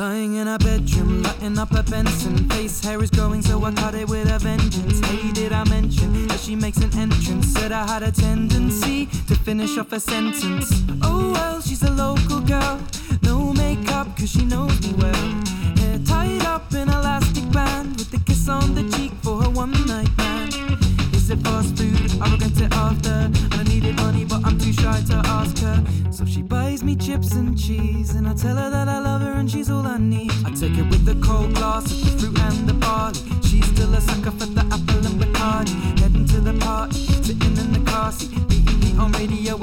Lying in her bedroom, lighting up a Benson. Face hair is growing, so I cut it with a vengeance. Hey, did I mention that she makes an entrance? Said I had a tendency to finish off a sentence. Oh well, she's a local girl. No makeup, cause she knows me well. She me chips and cheese, and I tell her that I love her and she's all I need. I take it with the cold glass of the fruit and the barley. She's still a sucker for the apple and Bacardi. Heading to the party, sitting in the car seat, beating me on radio,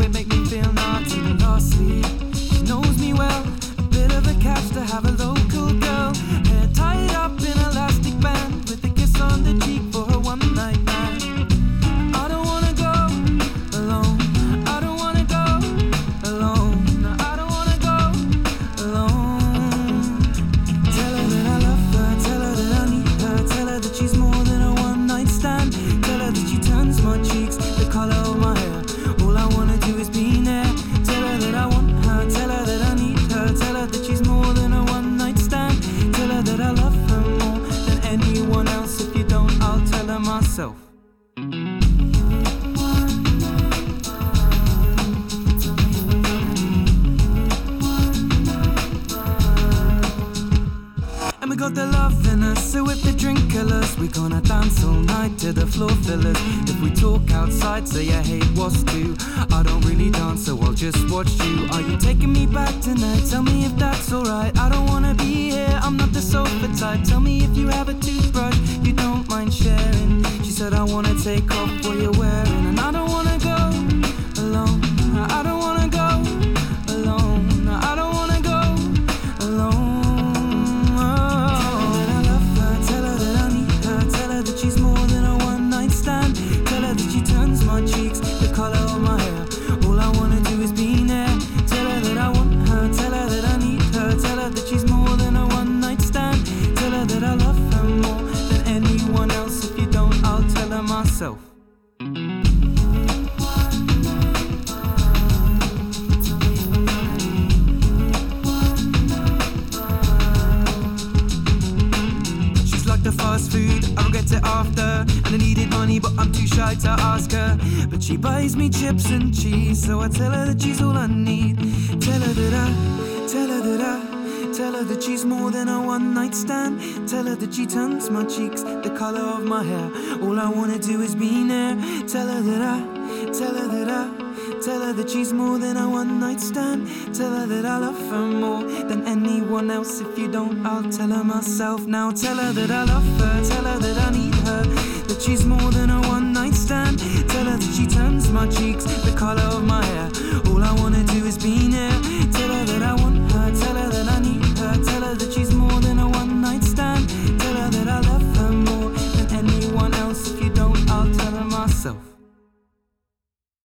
got the love in us, so if the drink kill us, we gonna dance all night to the floor fillers. If we talk outside, say I hate what's due. I don't really dance, so I'll just watch you. Are you taking me back tonight? Tell me if that's alright. I don't wanna be here, I'm not the sofa type. Tell me if you have a toothbrush, myself. She's like the fast food, I regret it after. And I needed money, but I'm too shy to ask her. But she buys me chips and cheese, so I tell her that she's all I need. Tell her that I, tell her that I. Tell her that she's more than a one night stand. Tell her that she turns my cheeks the color of my hair. All I wanna do is be near. Tell her that I, tell her that I. Tell her that she's more than a one night stand. Tell her that I love her more than anyone else. If you don't, I'll tell her myself now. Tell her that I love her. Tell her that I need her. That she's more than a one night stand. Tell her that she turns my cheeks the color of my hair.